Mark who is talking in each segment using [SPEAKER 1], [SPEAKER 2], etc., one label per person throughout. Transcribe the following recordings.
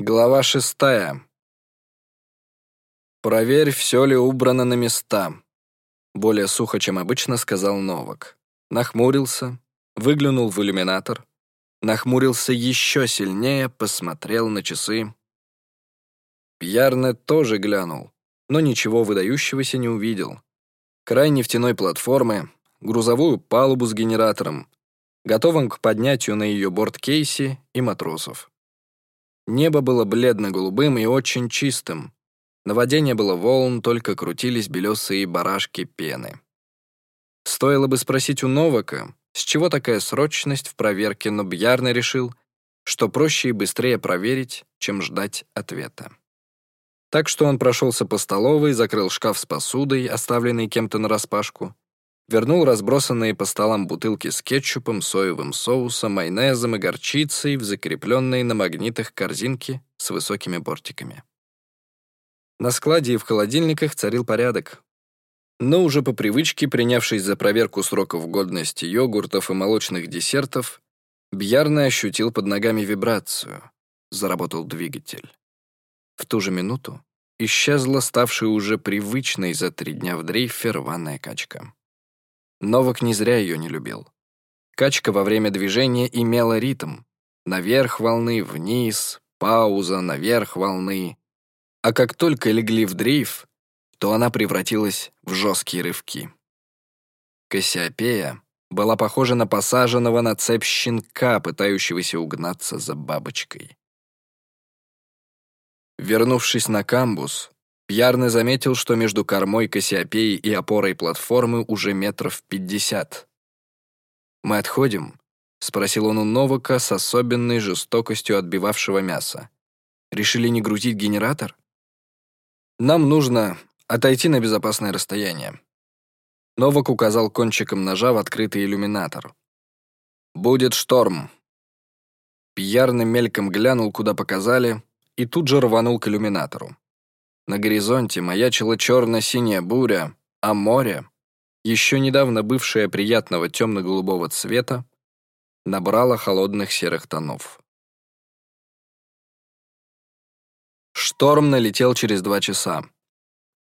[SPEAKER 1] Глава шестая. «Проверь, все ли убрано на места», — более сухо, чем обычно, сказал Новак. Нахмурился, выглянул в иллюминатор, нахмурился еще сильнее, посмотрел на часы. Пьярне тоже глянул, но ничего выдающегося не увидел. Край нефтяной платформы, грузовую палубу с генератором, готовым к поднятию на ее борт Кейси и матросов. Небо было бледно-голубым и очень чистым. На воде не было волн, только крутились белесые барашки пены. Стоило бы спросить у Новака, с чего такая срочность в проверке, но Бьярный решил, что проще и быстрее проверить, чем ждать ответа. Так что он прошелся по столовой, закрыл шкаф с посудой, оставленный кем-то нараспашку, вернул разбросанные по столам бутылки с кетчупом, соевым соусом, майонезом и горчицей в закрепленные на магнитах корзинки с высокими бортиками. На складе и в холодильниках царил порядок. Но уже по привычке, принявшись за проверку сроков годности йогуртов и молочных десертов, Бьярный ощутил под ногами вибрацию. Заработал двигатель. В ту же минуту исчезла ставшая уже привычной за три дня в дрейфе рваная качка. Новак не зря ее не любил. Качка во время движения имела ритм. Наверх волны, вниз, пауза, наверх волны. А как только легли в дрейф, то она превратилась в жесткие рывки. Кассиопея была похожа на посаженного на цепь щенка, пытающегося угнаться за бабочкой. Вернувшись на камбус, Пьярный заметил, что между кормой Кассиопеи и опорой платформы уже метров пятьдесят. «Мы отходим?» — спросил он у Новака с особенной жестокостью отбивавшего мясо. «Решили не грузить генератор?» «Нам нужно отойти на безопасное расстояние». Новак указал кончиком ножа в открытый иллюминатор. «Будет шторм». Пьярный мельком глянул, куда показали, и тут же рванул к иллюминатору. На горизонте маячила черно-синяя буря, а море, еще недавно бывшее приятного темно-голубого цвета, набрало холодных серых тонов. Шторм налетел через два часа.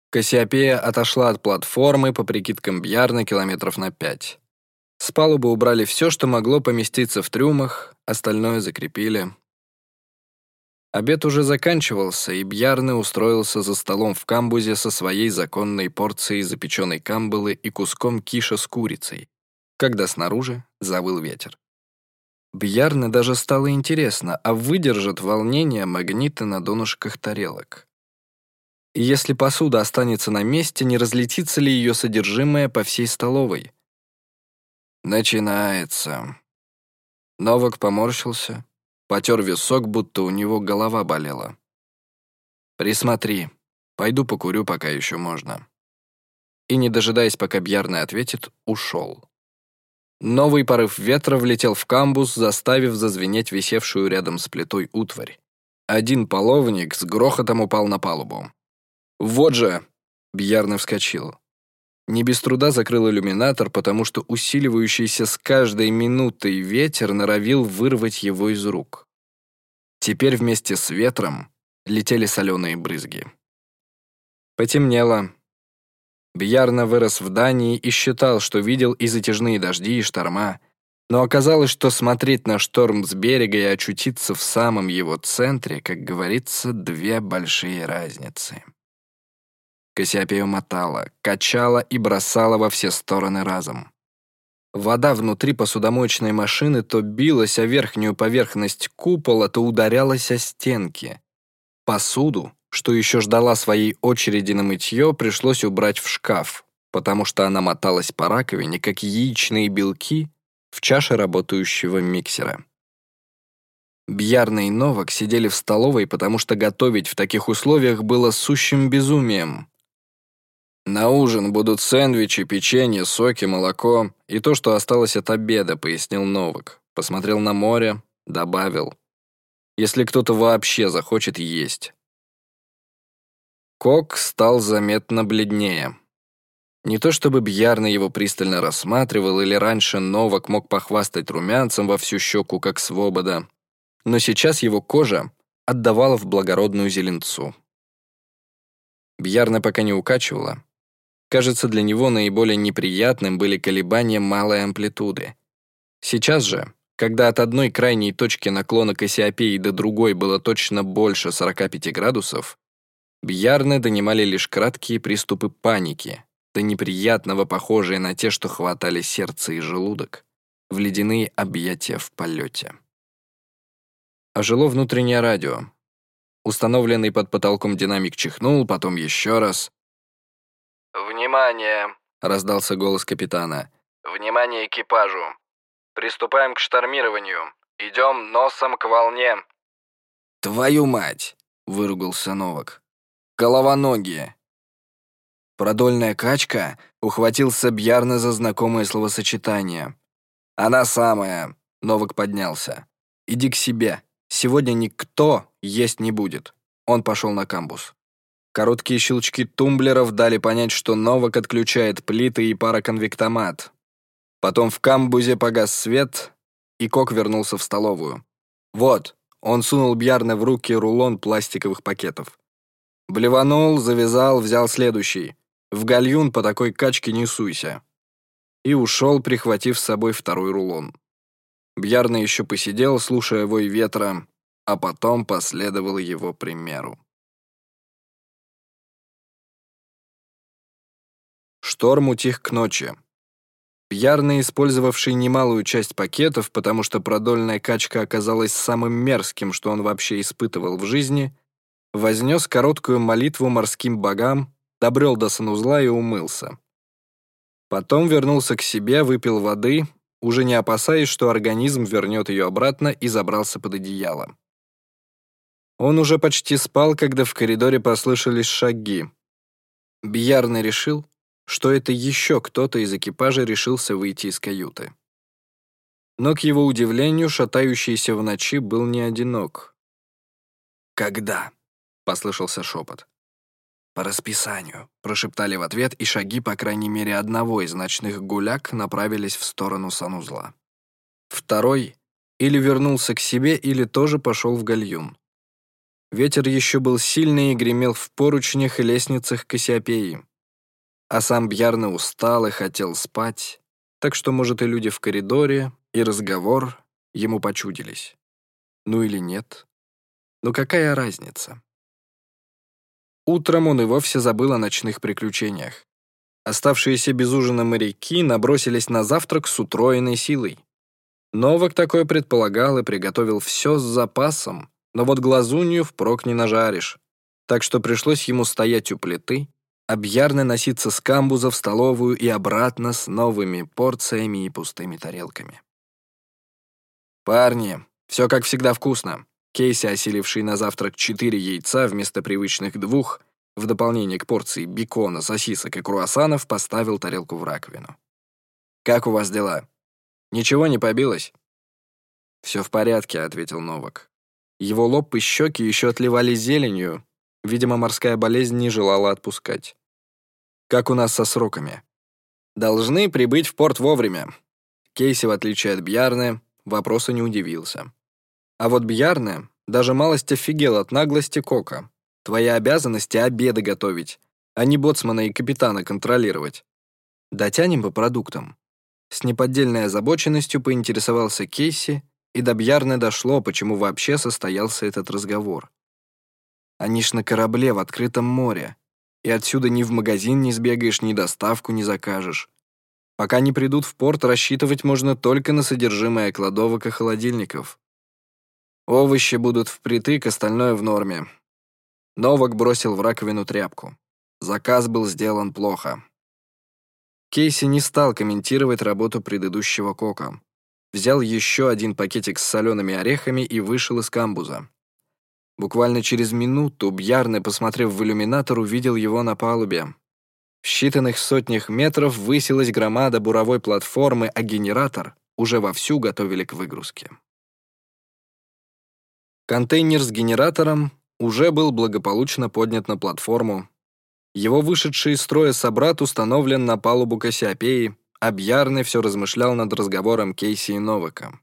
[SPEAKER 1] Кассиопея отошла от платформы по прикидкам Бьярна километров на пять. С палубы убрали все, что могло поместиться в трюмах, остальное закрепили. Обед уже заканчивался, и Бьярны устроился за столом в камбузе со своей законной порцией запеченной камбалы и куском киша с курицей, когда снаружи завыл ветер. Бьярны даже стало интересно, а выдержат волнение магниты на донышках тарелок. И если посуда останется на месте, не разлетится ли ее содержимое по всей столовой? Начинается. Новак поморщился, Потер висок, будто у него голова болела. «Присмотри. Пойду покурю, пока еще можно». И, не дожидаясь, пока Бьярный ответит, ушел. Новый порыв ветра влетел в камбус, заставив зазвенеть висевшую рядом с плитой утварь. Один половник с грохотом упал на палубу. «Вот же!» — Бьярный вскочил. Не без труда закрыл иллюминатор, потому что усиливающийся с каждой минутой ветер норовил вырвать его из рук. Теперь вместе с ветром летели соленые брызги. Потемнело. Бьярна вырос в Дании и считал, что видел и затяжные дожди, и шторма, но оказалось, что смотреть на шторм с берега и очутиться в самом его центре, как говорится, две большие разницы. Кассиопею мотала, качала и бросала во все стороны разом. Вода внутри посудомоечной машины то билась о верхнюю поверхность купола, то ударялась о стенки. Посуду, что еще ждала своей очереди на мытье, пришлось убрать в шкаф, потому что она моталась по раковине, как яичные белки в чаше работающего миксера. Бьярна и Новак сидели в столовой, потому что готовить в таких условиях было сущим безумием. «На ужин будут сэндвичи, печенье, соки, молоко и то, что осталось от обеда», — пояснил Новак. Посмотрел на море, добавил. «Если кто-то вообще захочет есть». Кок стал заметно бледнее. Не то чтобы Бьярна его пристально рассматривал, или раньше Новак мог похвастать румянцем во всю щеку, как свобода, но сейчас его кожа отдавала в благородную зеленцу. Бьярна пока не укачивала. Кажется, для него наиболее неприятным были колебания малой амплитуды. Сейчас же, когда от одной крайней точки наклона Кассиопеи до другой было точно больше 45 градусов, Бьярны донимали лишь краткие приступы паники, до неприятного похожие на те, что хватали сердце и желудок, в ледяные объятия в полете. Ожило внутреннее радио. Установленный под потолком динамик чихнул, потом еще раз.
[SPEAKER 2] «Внимание!»
[SPEAKER 1] — раздался голос капитана.
[SPEAKER 2] «Внимание экипажу! Приступаем к штормированию. Идем носом к волне!»
[SPEAKER 1] «Твою мать!» — выругался Новак. Головоногие. Продольная качка ухватился Бьярна за знакомое словосочетание. «Она самая!» — Новак поднялся. «Иди к себе. Сегодня никто есть не будет». Он пошел на камбус. Короткие щелчки тумблеров дали понять, что Новак отключает плиты и пароконвектомат. Потом в камбузе погас свет, и Кок вернулся в столовую. «Вот», — он сунул Бьярне в руки рулон пластиковых пакетов. Блеванул, завязал, взял следующий. В гальюн по такой качке не суйся. И ушел, прихватив с собой второй рулон. Бьярна еще посидел, слушая вой ветра, а потом последовал его примеру. Шторм утих к ночи. Пьярный, использовавший немалую часть пакетов, потому что продольная качка оказалась самым мерзким, что он вообще испытывал в жизни, вознес короткую молитву морским богам, добрел до санузла и умылся. Потом вернулся к себе, выпил воды, уже не опасаясь, что организм вернет ее обратно, и забрался под одеяло. Он уже почти спал, когда в коридоре послышались шаги. Бьярный решил, что это еще кто-то из экипажа решился выйти из каюты. Но, к его удивлению, шатающийся в ночи был не одинок. «Когда?» послышался шепот. «По расписанию», — прошептали в ответ, и шаги, по крайней мере, одного из ночных гуляк направились в сторону санузла. Второй или вернулся к себе, или тоже пошел в гальюн. Ветер еще был сильный и гремел в поручнях и лестницах Кассиопеи. А сам Бьярна устал и хотел спать, так что, может, и люди в коридоре, и разговор ему почудились. Ну или нет. Но какая разница? Утром он и вовсе забыл о ночных приключениях. Оставшиеся без ужина моряки набросились на завтрак с утроенной силой. Новак такое предполагал и приготовил все с запасом, но вот глазунью впрок не нажаришь. Так что пришлось ему стоять у плиты, объярно носиться с камбуза в столовую и обратно с новыми порциями и пустыми тарелками. «Парни, все как всегда вкусно», Кейси, осиливший на завтрак четыре яйца вместо привычных двух, в дополнение к порции бекона, сосисок и круассанов, поставил тарелку в раковину. «Как у вас дела? Ничего не побилось?» «Все в порядке», — ответил Новак. Его лоб и щеки еще отливали зеленью. Видимо, морская болезнь не желала отпускать. «Как у нас со сроками?» «Должны прибыть в порт вовремя». Кейси, в отличие от Бьярны, вопросу не удивился. А вот Бьярне даже малость офигел от наглости Кока. Твоя обязанность — обеды готовить, а не боцмана и капитана контролировать. Дотянем по продуктам. С неподдельной озабоченностью поинтересовался Кейси, и до Бьярны дошло, почему вообще состоялся этот разговор. Они ж на корабле в открытом море, и отсюда ни в магазин не сбегаешь, ни доставку не закажешь. Пока не придут в порт, рассчитывать можно только на содержимое кладовок и холодильников. Овощи будут впритык, остальное в норме. Новак бросил в раковину тряпку. Заказ был сделан плохо. Кейси не стал комментировать работу предыдущего кока. Взял еще один пакетик с солеными орехами и вышел из камбуза. Буквально через минуту Бьярне, посмотрев в иллюминатор, увидел его на палубе. В считанных сотнях метров высилась громада буровой платформы, а генератор уже вовсю готовили к выгрузке. Контейнер с генератором уже был благополучно поднят на платформу. Его вышедший из строя собрат установлен на палубу Кассиопеи, а Бьярный все размышлял над разговором Кейси и Новака.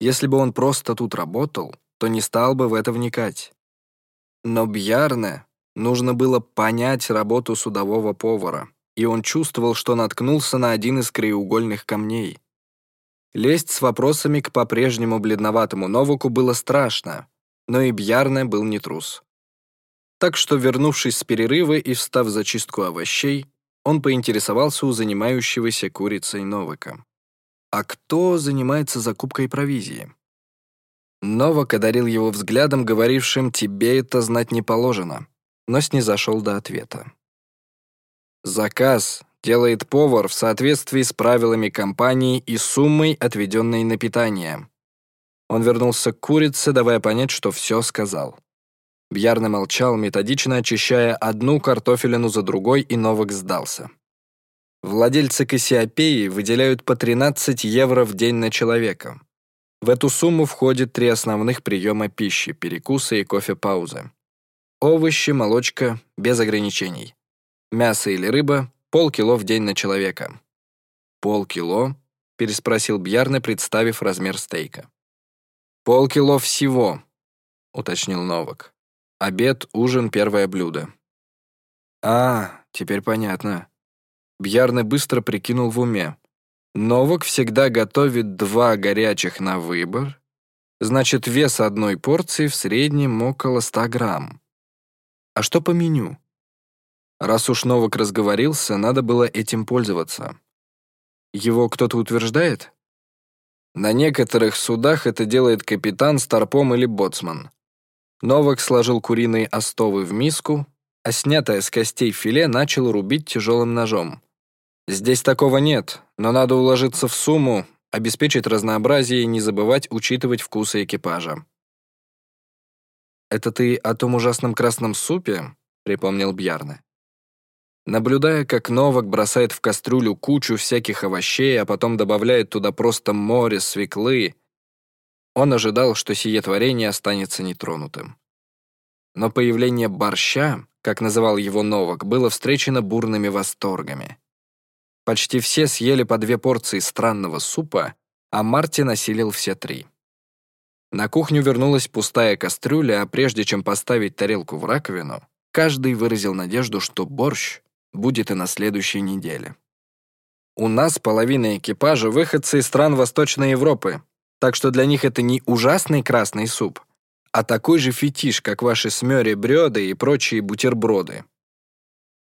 [SPEAKER 1] Если бы он просто тут работал, то не стал бы в это вникать. Но Бьярне нужно было понять работу судового повара, и он чувствовал, что наткнулся на один из краеугольных камней. Лезть с вопросами к по-прежнему бледноватому Новаку было страшно, но и Бьярне был не трус. Так что, вернувшись с перерыва и встав за чистку овощей, он поинтересовался у занимающегося курицей Новака. «А кто занимается закупкой провизии?» Новак одарил его взглядом, говорившим «тебе это знать не положено», но снизошел до ответа. Заказ делает повар в соответствии с правилами компании и суммой, отведенной на питание. Он вернулся к курице, давая понять, что все сказал. Бьярно молчал, методично очищая одну картофелину за другой, и Новак сдался. Владельцы Кассиопеи выделяют по 13 евро в день на человека. В эту сумму входит три основных приема пищи, перекусы и кофе-паузы. Овощи, молочка, без ограничений. Мясо или рыба – полкило в день на человека. «Полкило?» – переспросил Бьярне, представив размер стейка. «Полкило всего», — уточнил Новак. «Обед, ужин, первое блюдо». «А, теперь понятно». Бьярне быстро прикинул в уме. Новак всегда готовит два горячих на выбор, значит, вес одной порции в среднем около 100 грамм. А что по меню? Раз уж Новак разговорился, надо было этим пользоваться. Его кто-то утверждает? На некоторых судах это делает капитан, старпом или боцман. Новак сложил куриные остовы в миску, а снятое с костей филе начал рубить тяжелым ножом. Здесь такого нет, но надо уложиться в сумму, обеспечить разнообразие и не забывать учитывать вкусы экипажа. «Это ты о том ужасном красном супе?» — припомнил Бьярне. Наблюдая, как Новак бросает в кастрюлю кучу всяких овощей, а потом добавляет туда просто море свеклы, он ожидал, что сие творение останется нетронутым. Но появление борща, как называл его Новак, было встречено бурными восторгами. Почти все съели по две порции странного супа, а Мартин осилил все три. На кухню вернулась пустая кастрюля, а прежде чем поставить тарелку в раковину, каждый выразил надежду, что борщ будет и на следующей неделе. У нас половина экипажа выходцы из стран Восточной Европы, так что для них это не ужасный красный суп, а такой же фетиш, как ваши смёри, брёды и прочие бутерброды.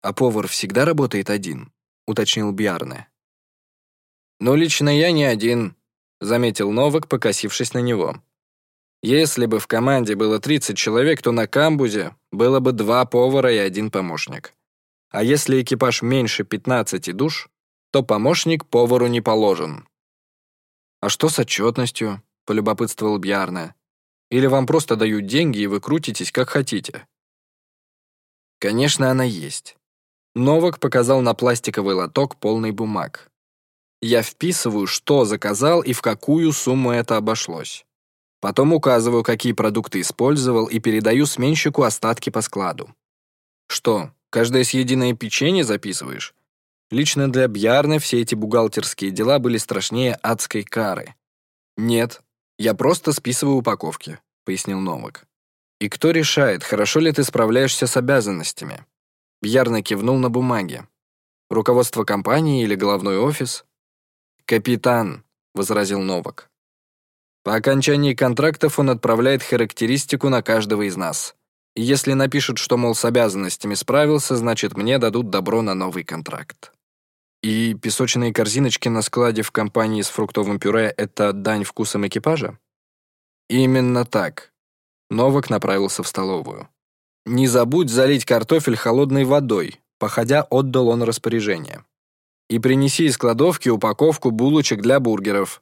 [SPEAKER 1] А повар всегда работает один, уточнил Бьярне. Но лично я не один, заметил Новак, покосившись на него. Если бы в команде было 30 человек, то на камбузе было бы два повара и один помощник. А если экипаж меньше 15 душ, то помощник повару не положен. «А что с отчетностью?» — полюбопытствовал Бьярне. «Или вам просто дают деньги, и вы крутитесь, как хотите?» Конечно, она есть. Новак показал на пластиковый лоток полный бумаг. Я вписываю, что заказал и в какую сумму это обошлось. Потом указываю, какие продукты использовал, и передаю сменщику остатки по складу. Что, Каждое съеденное печенье записываешь? Лично для Бьярны все эти бухгалтерские дела были страшнее адской кары. Нет, я просто списываю упаковки, пояснил Новак. И кто решает, хорошо ли ты справляешься с обязанностями? Бьярна кивнул на бумаге. Руководство компании или головной офис? Капитан, возразил Новак. По окончании контрактов он отправляет характеристику на каждого из нас. И если напишут, что, мол, с обязанностями справился, значит, мне дадут добро на новый контракт. И песочные корзиночки на складе в компании с фруктовым пюре — это дань вкусам экипажа? Именно так. Новак направился в столовую. «Не забудь залить картофель холодной водой», походя отдал он распоряжение. «И принеси из кладовки упаковку булочек для бургеров».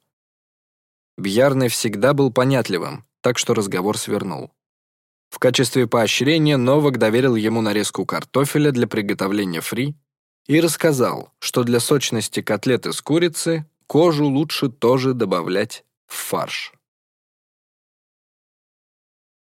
[SPEAKER 1] Бьярный всегда был понятливым, так что разговор свернул. В качестве поощрения Новак доверил ему нарезку картофеля для приготовления фри и рассказал, что для сочности котлеты с курицы кожу лучше тоже добавлять в фарш.